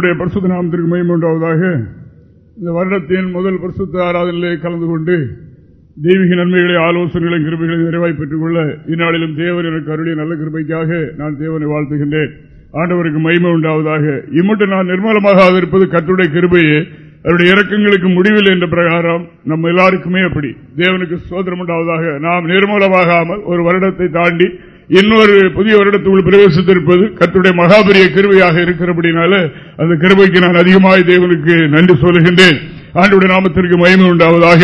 தேவனுடைய பரிசுத்த நாமத்திற்கு மைமூன்றாவதாக இந்த வருடத்தின் முதல் பரிசுத்த ஆராதனையிலே கலந்து கொண்டு தெய்வீக நன்மைகளை ஆலோசனைகளை கிருபைகளை நிறைவாய் பெற்றுக் கொள்ள இந்நாளிலும் தேவன் எனக்கு அருளிய நல்ல கிருபைக்காக நான் தேவனை வாழ்த்துகின்றேன். ஆண்டவருக்கு மகிமை உண்டாவதாக. இம்மட்டு நான் நிர்மலமாக இருப்பது கற்றுடைய கிருபையே. அவருடைய இறக்கங்களுக்கு முடிவில் என்ற பிரகாரம் நம்ம எல்லாருக்குமே அப்படி. தேவனுக்கு சோதனம் உண்டாவதாக. நாம் நிர்மூலமாகாமல் ஒரு வருடத்தை தாண்டி இன்னொரு புதிய வருடத்துக்குள் பிரவேசித்திருப்பது கத்துடைய மகாபரிய கிருவையாக இருக்கிறபடினால அந்த கிருபைக்கு நான் அதிகமாக தேவனுக்கு நன்றி சொல்லுகின்றேன். ஆண்டுடைய நாமத்திற்கு மயமை உண்டாவதாக.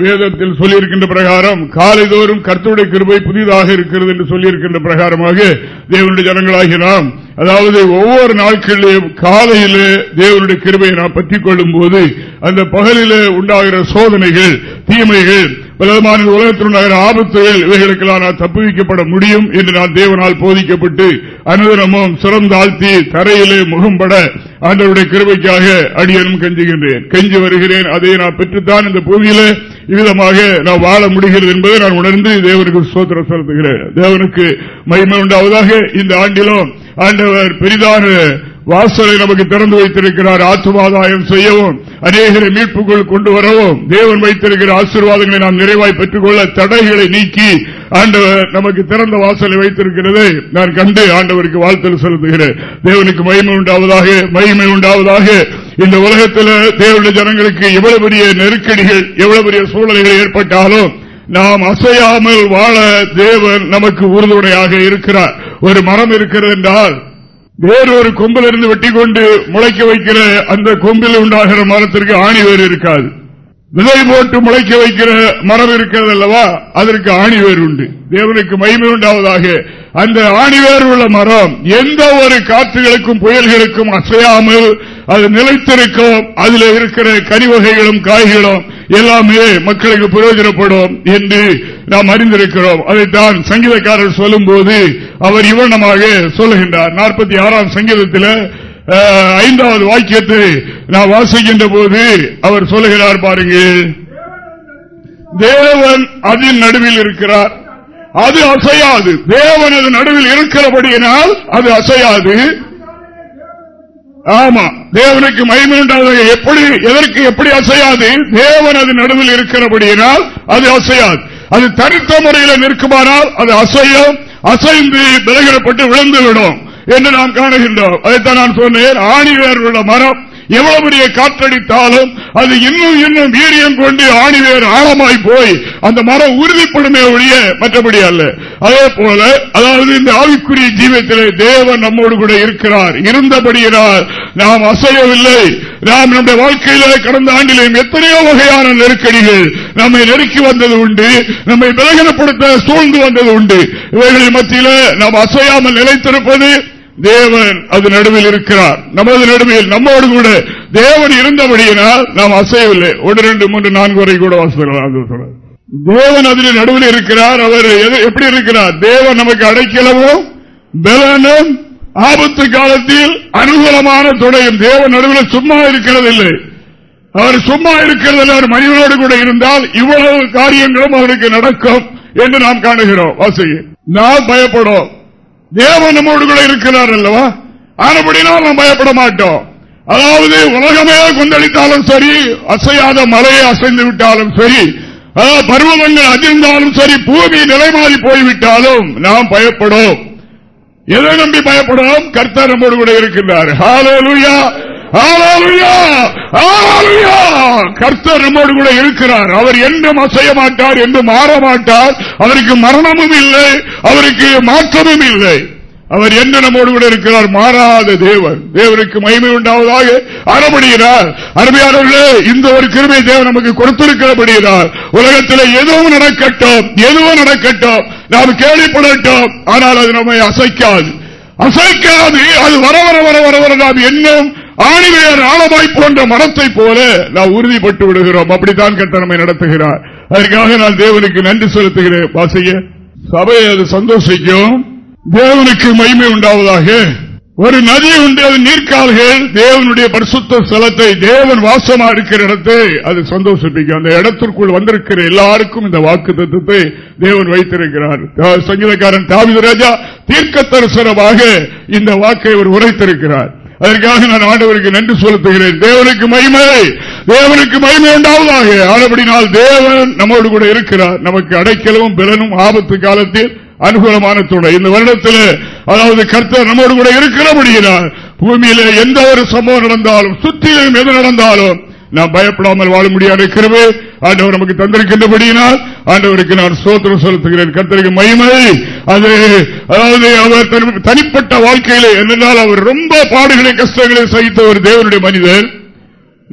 வேதத்தில் சொல்லியிருக்கின்ற பிரகாரம் காலைதோறும் கர்த்தருடைய கிருபை புதிதாக இருக்கிறது என்று சொல்லியிருக்கின்ற பிரகாரமாக தேவனுடைய ஜனங்களாகி நாம் அதாவது ஒவ்வொரு நாட்களிலும் காலையிலே தேவனுடைய கிருபையை நாம் பற்றிக் கொள்ளும் போது அந்த பகலிலே உண்டாகிற சோதனைகள் தீமைகள் பிரதமான உலகத்தினுடைய ஆபத்துகள் இவைகளுக்கெல்லாம் நான் தப்புவிக்கப்பட முடியும் என்று நான் தேவனால் போதிக்கப்பட்டு அனுதனமும் சிறந்தாழ்த்தி தரையிலே முகம்பட ஆண்டவருடைய கிருபைக்காக அடியனும் கெஞ்சுகின்றேன். கெஞ்சி வருகிறேன். அதை நான் பெற்றுத்தான் இந்த பூமியில. இவ்விதமாக நான் வாழ முடிகிறது என்பதை நான் உணர்ந்து தேவனுக்கு சோத்திரம் செலுத்துகிறேன். தேவனுக்கு மகிமை உண்டாவதாக இந்த ஆண்டிலும் ஆண்டவர் பெரிதான வாசலை நமக்கு திறந்து வைத்திருக்கிறார். ஆத்துவாதாயம் செய்யவும் அநேகரை மீட்புக்குள் கொண்டு வரவும் தேவன் வைத்திருக்கிற ஆசீர்வாதங்களை நாம் நிறைவாய் பெற்றுக்கொள்ள தடைகளை நீக்கி ஆண்டவர் நமக்கு திறந்த வாசலை வைத்திருக்கிறதை நான் கண்டு ஆண்டவருக்கு வாழ்த்தல் செலுத்துகிறேன். தேவனுக்கு மகிமை உண்டாவதாக மகிமை உண்டாவதாக இந்த உலகத்தில் தேவனுடைய ஜனங்களுக்கு எவ்வளவு பெரிய நெருக்கடிகள் எவ்வளவு பெரிய சூழ்நிலைகள் ஏற்பட்டாலும் நாம் அசையாமல் வாழ தேவன் நமக்கு உறுதுணையாக இருக்கிறார். ஒரு மரம் இருக்கிறது என்றால் வேறொரு கொம்பிலிருந்து வெட்டி கொண்டு முளைக்க வைக்கிற அந்த கொம்பில் உண்டாகிற மரத்திற்கு ஆணி வேறு இருக்காது. விதை போட்டு முளைக்க வைக்கிற மரம் இருக்கிறது அல்லவா? அதற்கு ஆணி வேறு உண்டு. தேவனுக்கு மயிமை உண்டாவதாக அந்த ஆணிவேர் உள்ள மரம் எந்த ஒரு காற்றுகளுக்கும் புயல்களுக்கும் அசையாமல் அது நிலைத்திருக்கும். அதில் இருக்கிற கனிவகைகளும் காய்களும் எல்லாமே மக்களுக்கு பிரயோஜனப்படும் என்று நாம் அறிந்திருக்கிறோம். அதைத்தான் சங்கீதக்காரர் சொல்லும் போது அவர் இவனமாக சொல்லுகின்றார். நாற்பத்தி ஆறாம் சங்கீதத்தில் ஐந்தாவது வாக்கியத்தை நான் வாசிக்கின்ற போது அவர் சொல்லுகிறார் பாருங்கள். தேவன் அதன் நடுவில் இருக்கிறார். அது அசையாது. தேவனது நடுவில் இருக்கிறபடியினால் அது அசையாது. ஆமா தேவனுக்கு மகிமைண்டாத எப்படி எதற்கு எப்படி அசையாது? தேவனது நடுவில் இருக்கிறபடியினால் அது அசையாது. அது தனித்த முறையில் நிற்குமானால் அது அசையும். அசைந்து விலகிடப்பட்டு விழுந்துவிடும் என்று நாம் காணுகின்றோம். அதைத்தான் நான் சொன்னேன். ஆணிவேர் உள்ள மரம் எவ்வளவு பெரிய காற்றடித்தாலும் அது இன்னும் இன்னும் வீரியம் கொண்டு ஆணிவேர் ஆழமாய் போய் அந்த மரம் உறுதிப்படுமே ஒழிய மற்றபடி அல்ல. அதே போல அதாவது இந்த ஆவிக்குரிய ஜீவத்திலே தேவன் நம்மோடு கூட இருக்கிறார். இருந்தபடியினால் நாம் அசையவில்லை. நாம் நம்முடைய வாழ்க்கையில கடந்த ஆண்டிலும் எத்தனையோ வகையான நெருக்கடிகள் நம்மை நெருக்கி வந்தது உண்டு. நம்மை விலகினப்படுத்த சூழ்ந்து வந்தது உண்டு. இவைகளின் மத்தியில நாம் அசையாமல் நிலைத்திருப்பது தேவன் அது நடுவில் இருக்கிறார். நமது நடுவில் நம்மோடு கூட தேவன் இருந்தபடியினால் நாம் அசையவில்லை. ஒன்று ரெண்டு மூன்று நான்கு வரை கூட வாசிக்கலாம் தேவன் அதில் நடுவில் இருக்கிறார். அவர் எப்படி இருக்கிறார்? தேவன் நமக்கு அடைக்கலவும் பலனும் ஆபத்து காலத்தில் அனுகூலமான துணையும் தேவன் நடுவில் சும்மா இருக்கிறதில்லை. அவர் சும்மா இருக்கிறதில்லை. அவர் மனிதனோடு கூட இருந்தால் இவ்வளவு காரியங்களும் அவருக்கு நடக்கும் என்று நாம் காணுகிறோம். வாசிங்க நாம் பயப்படும் தேவன் நம்மோடு கூட இருக்கிறார் அல்லவா? ஆனபடினால் நாம் பயப்பட மாட்டோம். அதாவது உலகமே கொந்தளித்தாலும் சரி அசையாத மலையை அசைந்து விட்டாலும் சரி பருவங்கள் அதிர்ந்தாலும் சரி பூமி நிலைமாறி போய்விட்டாலும் நாம் பயப்படும். எதை நம்பி பயப்படும்? கர்த்தர் நம்மோடு கூட இருக்கின்றார். கர்த்தர் நம்மோடு கூட இருக்கிறார். அவர் என்றும் அசைய மாட்டார் என்று மாற மாட்டார். அவருக்கு மரணமும் இல்லை அவருக்கு மாற்றமும் இல்லை. அவர் என்ன நம்மோடு கூட இருக்கிறார். மாறாத தேவன். தேவனுக்கு மகிமை உண்டாவதாக அறப்படுகிறார். அருமையானவர்களே இந்த ஒரு கிருமை தேவன் நமக்கு கொடுத்திருக்கிறபடுகிறார் உலகத்தில் எதுவும் நடக்கட்டும் எதுவும் நடக்கட்டும். நாம் கேள்விப்படட்டும் ஆனால் அது நம்மை அசைக்காது. அசைக்காது. அது வர வர வர வர வர நாம் என்னும் ஆணிவேர் ஆழமாய் போன்ற மரத்தை போல நாம் உறுதிப்பட்டு விடுகிறோம். அப்படித்தான் கட்டணமை நடத்துகிறார். அதற்காக நான் தேவனுக்கு நன்றி செலுத்துகிறேன். வாசிய சபையை அது சந்தோஷிக்கும். தேவனுக்கு மகிமை உண்டாவதாக. ஒரு நதி உண்டு அது நீர்க்கால்கள். தேவனுடைய பரிசுத்த ஸ்தலத்தை தேவன் வாசமா இருக்கிற இடத்தை அது சந்தோஷிப்பிக்கும். அந்த இடத்திற்குள் வந்திருக்கிற எல்லாருக்கும் இந்த வாக்கு தத்துவத்தை தேவன் வைத்திருக்கிறார். சங்கீதக்காரன் தாமித ராஜா தீர்க்க தரிசனமாக இந்த வாக்கை அவர் உரைத்திருக்கிறார். அதற்காக நான் ஆண்டவருக்கு நன்றி செலுத்துகிறேன். தேவனுக்கு மகிமை. தேவனுக்கு மகிமை உண்டாவதாக. ஆனபடினால் தேவன் நம்மோடு கூட இருக்கிறார். நமக்கு அடைக்கலவும் பலனும் ஆபத்து காலத்தில் அனுகூலமான துணை. இந்த வருடத்தில் அதாவது கர்த்தர் நம்மோடு கூட இருக்கிறபடியினால் பூமியில எந்த ஒரு சம்பவம் நடந்தாலும் சுற்றிலும் எது நடந்தாலும் நாம் பயப்படாமல் வாழ முடியாது கிருவே ஆண்டவர் நமக்கு தந்திருக்கின்றபடியினால் ஆண்டவருக்கு நான் சோத்திரம் செலுத்துகிறேன். கர்த்தருக்கு மகிமை. அது அதாவது அவர் தனிப்பட்ட வாழ்க்கையிலே என்னென்றால் அவர் ரொம்ப பாடுகளை கஷ்டங்களை சகித்த ஒரு தேவனுடைய மனிதர்.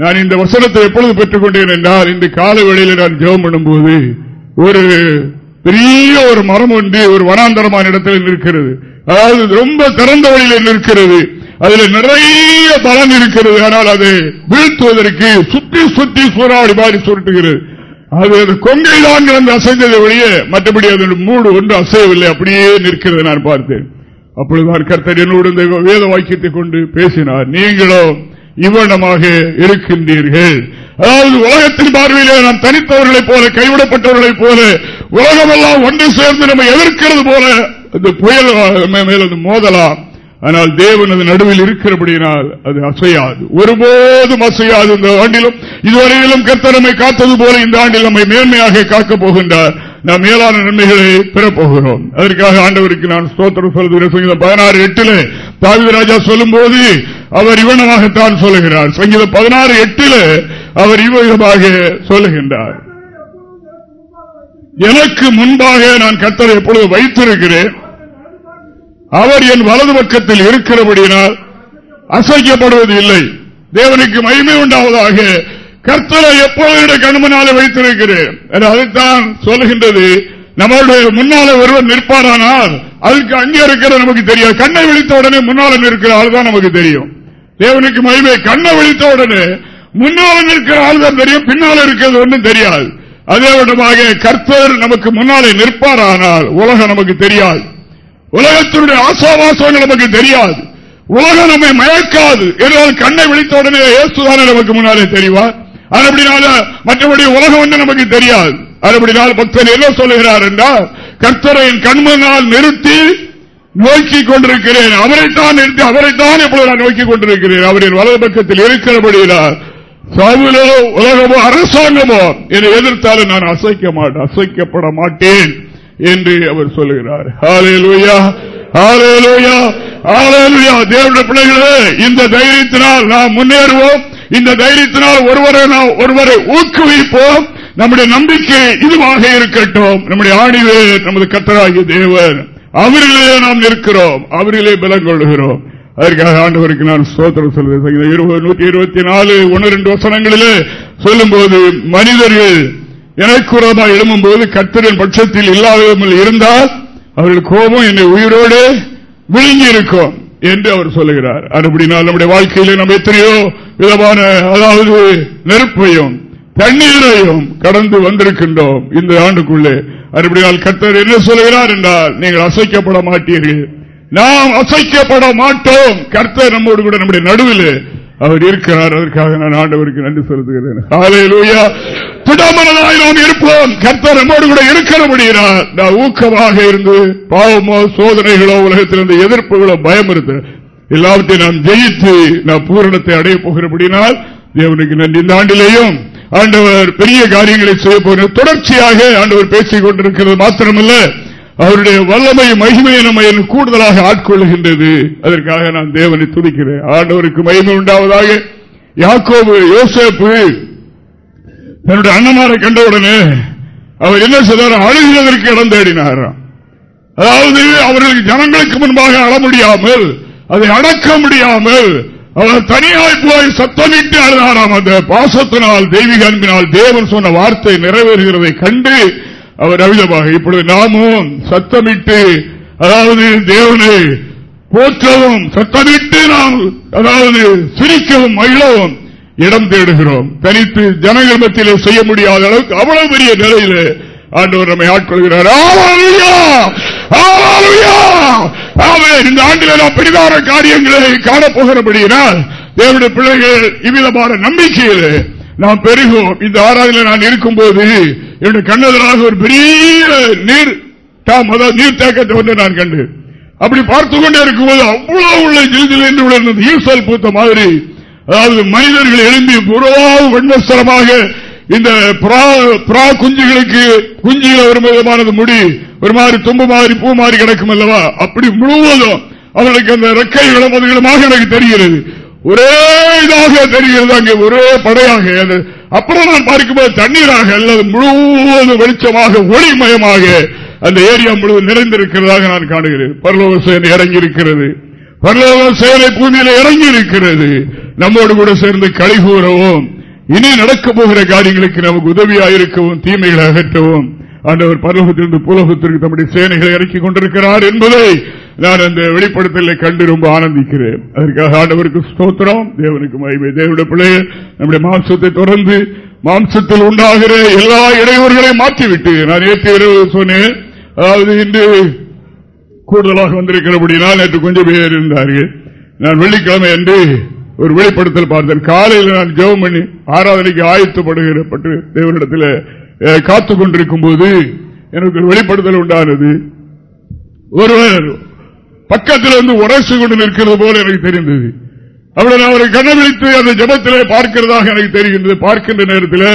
நான் இந்த வசனத்தை எப்பொழுது பெற்றுக் கொண்டேன் என்றால் இந்த கால வேளையில் நான் ஜெபம் பண்ணும்போது ஒரு பெரிய ஒரு மரம் ஒன்று ஒரு வனாந்தரமான இடத்தில் நிற்கிறது. அதாவது ரொம்ப திறந்த வழியில் நிற்கிறது. அதுல நிறைய பலன் இருக்கிறது. ஆனால் அது வீழ்த்துவதற்கு சுத்தி சுத்தி சூறாவளி மாதிரி சுருட்டுகிறது. அது அது கொங்கை தான் கிடந்து அசைந்ததை வழியே மற்றபடி அதன் மூடு ஒன்று அசையவில்லை. அப்படியே நிற்கிறது நான் பார்த்தேன். அப்பொழுதுதான் கர்த்தர் என்னோடு இந்த வேத வாக்கியத்தை கொண்டு பேசினார். நீங்களும் இவ்வளமாக இருக்கின்றீர்கள். அதாவது உலகத்தின் பார்வையிலே நாம் தனித்தவர்களைப் போல கைவிடப்பட்டவர்களைப் போல உலகமெல்லாம் ஒன்று சேர்ந்து நம்ம எதிர்க்கிறது போல இந்த புயல் மேல மோதலாம். ஆனால் தேவன் அது நடுவில் இருக்கிறபடியினால் அது அசையாது. ஒருபோதும் அசையாது இந்த ஆண்டிலும். இதுவரையிலும் கர்த்தரமை காத்தது போல இந்த ஆண்டில் நம்மை மேன்மையாக காக்கப் போகின்றார். நாம் மேலான நன்மைகளை பெறப்போகிறோம் அதற்காக ஆண்டவருக்கு நான் ஸ்தோத்திரம் சொல்கிறேன் பதினாறு எட்டிலே தாவிதராஜா சொல்லும் போது அவர் இவனமாகத்தான் சொல்லுகிறார். சங்கீதம் பதினாறு எட்டில் அவர் இவ்விதமாக சொல்லுகின்றார். எனக்கு முன்பாக நான் கத்தரை எப்பொழுது வைத்திருக்கிறேன். அவர் என் வலது பக்கத்தில் இருக்கிறபடியினால் அசைக்கப்படுவது இல்லை தேவனுக்கு மகிமை உண்டாவதாக கர்த்தரை எப்பொழுது கண்மனாலே வைத்திருக்கிறேன். அதுதான் சொல்லுகின்றது. நம்மளுடைய முன்னால ஒருவர் நிற்பாரானால் அதுக்கு அங்கே இருக்கிற நமக்கு தெரியாது. கண்ணை விழித்த உடனே முன்னால நிற்கிற ஆள் தான் நமக்கு தெரியும். தேவனுக்கு மகிமை கண்ணை விழித்த உடனே முன்னால நிற்கிற ஆள் தான் தெரியும். பின்னால இருக்கிறது ஒன்றும் தெரியாது. அதே விடமாக கர்த்தர் நமக்கு முன்னாலே நிற்பாரானால் உலகம் நமக்கு தெரியாது. உலகத்தினுடைய ஆசாவாசங்கள் நமக்கு தெரியாது. உலகம் நம்மை மயக்காது. என்றால் கண்ணை விழித்த உடனே ஏசுதான நமக்கு முன்னாலே தெரிவார்? அதுபடினால மற்றபடி உலகம் வந்து நமக்கு தெரியாது. அதுபடினால் பக்தர் என்ன சொல்லுகிறார் என்றால் கர்த்தரையின் கண்மனால் நிறுத்தி நோக்கி கொண்டிருக்கிறேன். அவரைத்தான் நிறுத்தி அவரைத்தான் எப்பொழுது நான் நோக்கி கொண்டிருக்கிறேன். அவரின் வலது பக்கத்தில் இருக்கிறபடியார் சாவுலோ உலகமோ அரசாங்கமோ என்னை எதிர்த்தாலும் நான் அசைக்க மாட்டேன் அசைக்கப்பட மாட்டேன். என்று அவர் சொல்லுகிறார். தேவனுடைய பிள்ளைகளே இந்த தைரியத்தினால் நாம் முன்னேறுவோம். இந்த தைரியத்தினால் ஒருவரை நாம் ஒருவரை ஊக்குவிப்போம். நம்முடைய நம்பிக்கை இதுவாக இருக்கட்டும். நம்முடைய ஆணிவே நமது கத்தராகிய தேவர் அவரிலேயே நாம் நிற்கிறோம். அவரிலே பலம் கொள்கிறோம் அதற்காக ஆண்டவருக்கு நான் சோதனை இருபது நூற்றி இருபத்தி நாலு ஒன்னு ரெண்டு வசனங்களிலே சொல்லும் போது மனிதர்கள் எனக்குறமாக எழும்பும் போது கத்தரின் பட்சத்தில் இல்லாதவர்கள் இருந்தால் அவர்கள் கோபம் என்னை உயிரோடு விழுங்கி இருக்கும் என்று அவர் சொல்லுகிறார். அப்படினால் நம்முடைய வாழ்க்கையில நம்ம எத்தனையோ விதமான அதாவது நெருப்பையும் தண்ணீரையும் கடந்து வந்திருக்கின்றோம் இந்த ஆண்டுக்குள்ளே. அப்படினால் கத்தர் என்ன சொல்லுகிறார் என்றால் நீங்கள் அசைக்கப்பட மாட்டீர்கள். நாம் அசைக்கப்பட மாட்டோம். கர்த்தர் நம்மோடு கூட நம்முடைய நடுவில் அவர் இருக்கிறார். அதற்காக நான் ஆண்டவருக்கு நன்றி செலுத்துகிறேன். திடமனதாய் நாம் இருப்போம். கர்த்தர் நம்மோடு கூட இருக்கிறபடியார் நான் ஊக்கமாக இருந்து பாவமோ சோதனைகளோ உலகத்திலிருந்து எதிர்ப்புகளோ பயம் இருந்து எல்லாவற்றையும் நாம் ஜெயித்து நான் பூரணத்தை அடைய போகிறபடினால் தேவனுக்கு நன்றி. இந்த ஆண்டிலேயும் ஆண்டவர் பெரிய காரியங்களை செய்ய போகிற தொடர்ச்சியாக ஆண்டவர் பேசிக் கொண்டிருக்கிறது மாத்திரமல்ல அவருடைய வல்லமை மகிமையை நம்மை கூடுதலாக ஆட்கொள்கின்றது அதற்காக நான் தேவனை துதிக்கிறேன். ஆண்டவருக்கு மகிமை உண்டாவதாக. யாக்கோபு யோசேப்பு தன்னுடைய அண்ணமாரை கண்டவுடனே அவர் என்ன செய்தார்? அழுகிறதற்கு இடம் தேடினார். அதாவது அவர்களுக்கு ஜனங்களுக்கு முன்பாக அழ முடியாமல் அதை அடக்க முடியாமல் அவர் தனியாய் போய் சத்தமிட்டு அழுதாராம். அந்த பாசத்தினால் தெய்வீக அன்பினால் தேவன் சொன்ன வார்த்தை நிறைவேறுகிறதை கண்டு அவர் அவிதமாக இப்பொழுது நாமும் சத்தமிட்டு அதாவது தேவனை போற்றவும் சத்தமிட்டு நாம் அதாவது சிரிக்கவும் மகிழவும். இடம் தேடுகிறோம். தனித்து ஜனங்கள் மத்தியில் செய்ய முடியாத அளவுக்கு அவ்வளவு பெரிய நிலையில ஆண்டவர் நம்மை ஆட்கொள்கிறார். இந்த ஆண்டில் நாம் பெரிதார காரியங்களை காணப்போகிறபடியினால் தேவனுடைய பிள்ளைகள் இவ்விதமான நம்பிக்கையில் நாம் பெருகும் இந்த ஆராதனை நான் இருக்கும் போது என்னுடைய கண்ணதராக ஒரு பெரிய நீர் அதாவது நீர் தேக்கத்தை வந்து நான் கண்டு. அப்படி பார்த்து கொண்டே இருக்கும்போது அவ்வளவு உள்ள ஜில்ஜில் என்று உள்ள ஈசல் பூத்த மாதிரி அதாவது மனிதர்கள் எழும்பி புறவாவும் வெண்வஸ்தரமாக இந்த பிரா குஞ்சுகளுக்கு குஞ்சுகள் ஒரு விதமானது முடி ஒரு மாதிரி தும்பு மாதிரி பூ மாதிரி கிடக்கும் அல்லவா? அப்படி முழுவதும் அவர்களுக்கு அந்த ரெக்கை விளம்பதுகளுமாக எனக்கு தெரிகிறது. ஒரே இதாக தெரிகிறது அங்கே ஒரே படையாக. அப்புறம் நான் பார்க்கும்போது தண்ணீராக அல்லது முழுவதும் வெளிச்சமாக ஒளிமயமாக அந்த ஏரியா முழுவதும் நிறைந்திருக்கிறதாக நான் காணுகிறேன். பரலோக சேர்ந்து இறங்கி இருக்கிறது பரலோக சேலை பூமியில இறங்கி இருக்கிறது நம்மோடு கூட சேர்ந்து கழிகூறவும் இனி நடக்க போகிற காரியங்களுக்கு நமக்கு உதவியாக இருக்கவும் தீமைகளை அகற்றவும் ஆண்டவர் பரலோகத்திலிருந்து புலகத்திற்கு தம்முடைய சேனைகளை இறக்கிக் கொண்டிருக்கிறார் என்பதை நான் அந்த வெளிப்படுத்தலை கண்டு ரொம்ப ஆனந்திக்கிறேன். அதற்காக ஆண்டவருக்கு ஸ்தோத்திரம். தேவனுக்கு மகிமை. தேவனுடைய பிள்ளைய நம்முடைய மாம்சத்தை தொடர்ந்து மாம்சத்தில் உண்டாகிற எல்லா இடையூறுகளையும் மாற்றிவிட்டு நான் ஏற்று இரவு சொன்னேன் அதாவது இன்று கூடுதலாக வந்திருக்கிறபடினால் நேற்று கொஞ்சம் பேர் இருந்தார்கள். நான் வெள்ளிக்கிழமை என்று ஒரு வெளிப்படுத்தல் பார்த்தேன். காலையில் நான் ஜெவம் பண்ணி ஆராதனைக்கு ஆயத்தப்படுகிற பட்டு தேவனிடத்தில் காத்துக் கொண்டிருக்கும் போது எனக்கு ஒரு வெளிப்படுத்தல் உண்டானது. ஒருவர் பக்கத்தில் வந்து உரைசு கொண்டு நிற்கிறது போல எனக்கு தெரிந்தது. அவரை நான் அவரை கண்ணவிழித்து அந்த ஜபத்தில் பார்க்கிறதாக எனக்கு தெரிகின்றது. பார்க்கின்ற நேரத்தில்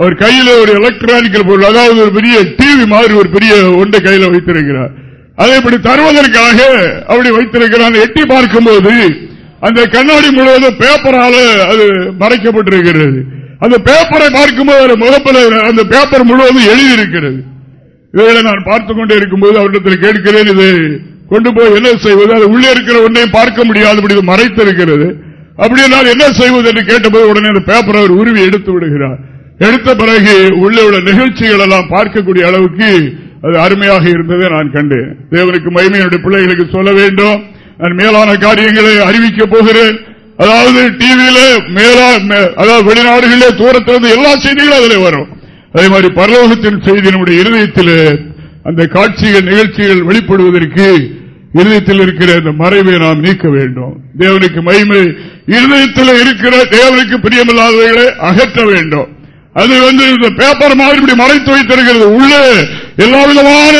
அவர் கையில் ஒரு எலக்ட்ரானிக்கல் பொருள் அதாவது ஒரு பெரிய டிவி மாதிரி ஒரு பெரிய ஒன்றை கையில் வைத்திருக்கிறார். அதை இப்படி தருவதற்காக அப்படி வைத்திருக்கிறார் எட்டி பார்க்கும்போது அந்த கண்ணாடி முழுவதும் பேப்பரால அது மறைக்கப்பட்டிருக்கிறது. அந்த பேப்பரை பார்க்கும்போது முகப்பில் அந்த பேப்பர் முழுவதும் எழுதியிருக்கிறது. இதை நான் பார்த்துக் கொண்டே இருக்கும்போது அவரிடத்தில் கேட்கிறேன் இது கொண்டு போய் என்ன செய்வது? அது உள்ளே இருக்கிற ஒன்றையும் பார்க்க முடியாது மறைத்திருக்கிறது. அப்படி நான் என்ன செய்வது என்று கேட்டபோது உடனே அந்த பேப்பரை அவர் உருவி எடுத்து விடுகிறார். எடுத்த பிறகு உள்ளே உள்ள நிகழ்ச்சிகள் எல்லாம் பார்க்கக்கூடிய அளவுக்கு அது அருமையாக இருந்ததை நான் கண்டேன். தேவனுக்கு மகிமையுடைய பிள்ளைகளுக்கு சொல்ல வேண்டும். நான் மேலான காரியங்களை அறிவிக்க போகிறேன். அதாவது டிவியில மேலா அதாவது வெளிநாடுகளிலே தூரத்திலிருந்து எல்லா செய்திகளும் அதில் வரும். அதே மாதிரி பரலோகத்தின் செய்தி நம்முடைய இருதயத்தில் அந்த காட்சிகள் நிகழ்ச்சிகள் வெளிப்படுவதற்கு இருதயத்தில் இருக்கிற அந்த மறைவை நாம் நீக்க வேண்டும். தேவனுக்கு மகிமை இருதயத்தில் இருக்கிற தேவனுக்கு பிரியமில்லாதவைகளை அகற்ற வேண்டும். அது வந்து இந்த பேப்பர் மாதிரி மறைத்து வைத்திருக்கிறது. உள்ளே எல்லா விதமான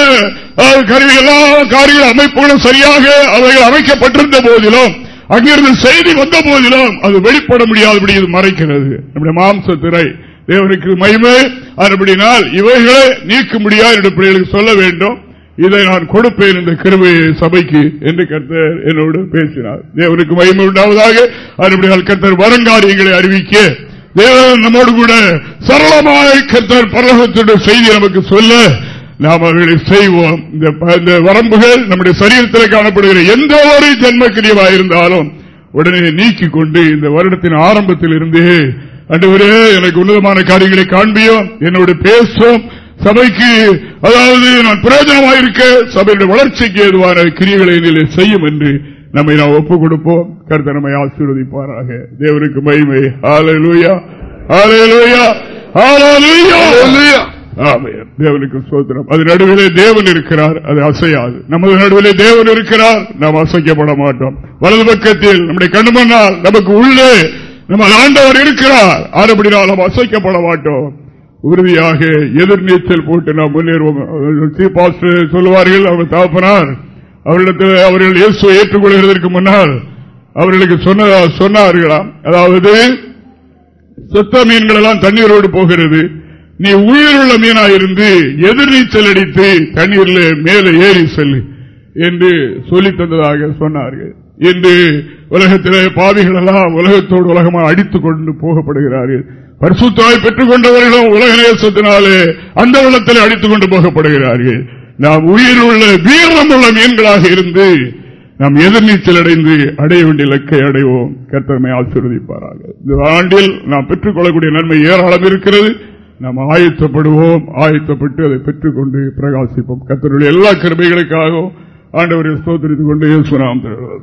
கருவி எல்லா காரியங்களும் அமைப்புகளும் சரியாக அவைகள் அமைக்கப்பட்டிருந்த போதிலும் அங்கிருந்து செய்தி வந்த போதிலும் அது வெளிப்பட முடியாதபடி இது மறைக்கிறது. நம்முடைய மாம்ச திரை தேவனுக்கு மயிமை அப்படினால் இவைகளை நீக்க முடியாது பிள்ளைகளுக்கு சொல்ல வேண்டும். இதை நான் கொடுப்பேன் இந்த கிருமை சபைக்கு என்று கர்த்தர் என்னோடு பேசினார். தேவனுக்கு மயிமை உண்டாவதாக அதுபடியால் கர்த்தர் வருங்காரியங்களை அறிவிக்க தேவன் நம்மோடு கூட சரளமாக கர்த்தர் பரலோகத்துடைய செய்தி நமக்கு சொல்ல நாம் அவர்களை செய்வோம். இந்த வரம்புகள் நம்முடைய சரீரத்தில் காணப்படுகிற எந்த ஒரு ஜென்ம இருந்தாலும் உடனே நீக்கிக் கொண்டு இந்த வருடத்தின் ஆரம்பத்தில் இருந்தே அன்றுவரே எனக்கு உன்னதமான காரியங்களை காண்பியும் என்னோட பேசும் சபைக்கு அதாவது நான் பிரயோஜனமாயிருக்க சபையுடைய வளர்ச்சிக்கு ஏதுவான கிரியைகளை செய்யும் என்று நம்மை நாம் ஒப்புக் கொடுப்போம் கருத்த நம்மை ஆசீர்வதிப்பாராக. தேவனுக்கு மகிமை. ஆலையா ஆலையா ஆலையா தேவனுக்கு சோதனம் அது நடுவிலே தேவன் இருக்கிறார். அது அசையாது. நமது நடுவிலே தேவன் இருக்கிறார். நாம் அசைக்கப்பட மாட்டோம். வலது பக்கத்தில் நம்முடைய கண்மண்ணால் நமக்கு உள்ளே நம்ம ஆண்டவர் இருக்கிறார். ஆறுபடினால் நாம் அசைக்கப்பட மாட்டோம். உறுதியாக எதிர்நீச்சல் போட்டு நாம் முன்னேறுவோம். சொல்லுவார்கள் அவர் தாப்பனார் அவர்களுக்கு அவர்கள் இயேசு ஏற்றுக்கொள்கிறதற்கு முன்னால் அவர்களுக்கு சொன்னார்களாம். அதாவது சொத்த மீன்கள் எல்லாம் தண்ணீரோடு போகிறது. நீ உயிருள்ள மீனாயிருந்து எதிர்நீச்சல் அடித்து தண்ணீரில் மேலே ஏறி செல்லு என்று சொல்லி தந்ததாக சொன்னார்கள். என்று உலகத்திலே பாதைகள் எல்லாம் உலகத்தோடு உலகமாக அடித்துக் கொண்டு போகப்படுகிறார்கள். பரிசுத்தாய் பெற்றுக் கொண்டவர்களும் உலக நேசத்தினாலே அந்த உள்ளத்தில் அடித்துக் கொண்டு போகப்படுகிறார்கள். நாம் உயிர் உள்ள வீரம் உள்ள மீன்களாக இருந்து நாம் எதிர்நீச்சல் அடைந்து அடைய வேண்டிய இலக்கை அடைவோம். கர்த்தமை ஆசீர்வதிப்பார்கள் இந்த ஆண்டில் நாம் பெற்றுக் கொள்ளக்கூடிய நன்மை ஏராளம் இருக்கிறது. நாம் ஆயத்தப்படுவோம். ஆயத்தப்பட்டு அதை பெற்றுக்கொண்டு பிரகாசிப்போம். கத்தருடைய எல்லா கிருமைகளுக்காகவும் ஆண்டவரை சோதரித்துக் கொண்டு சுனாம்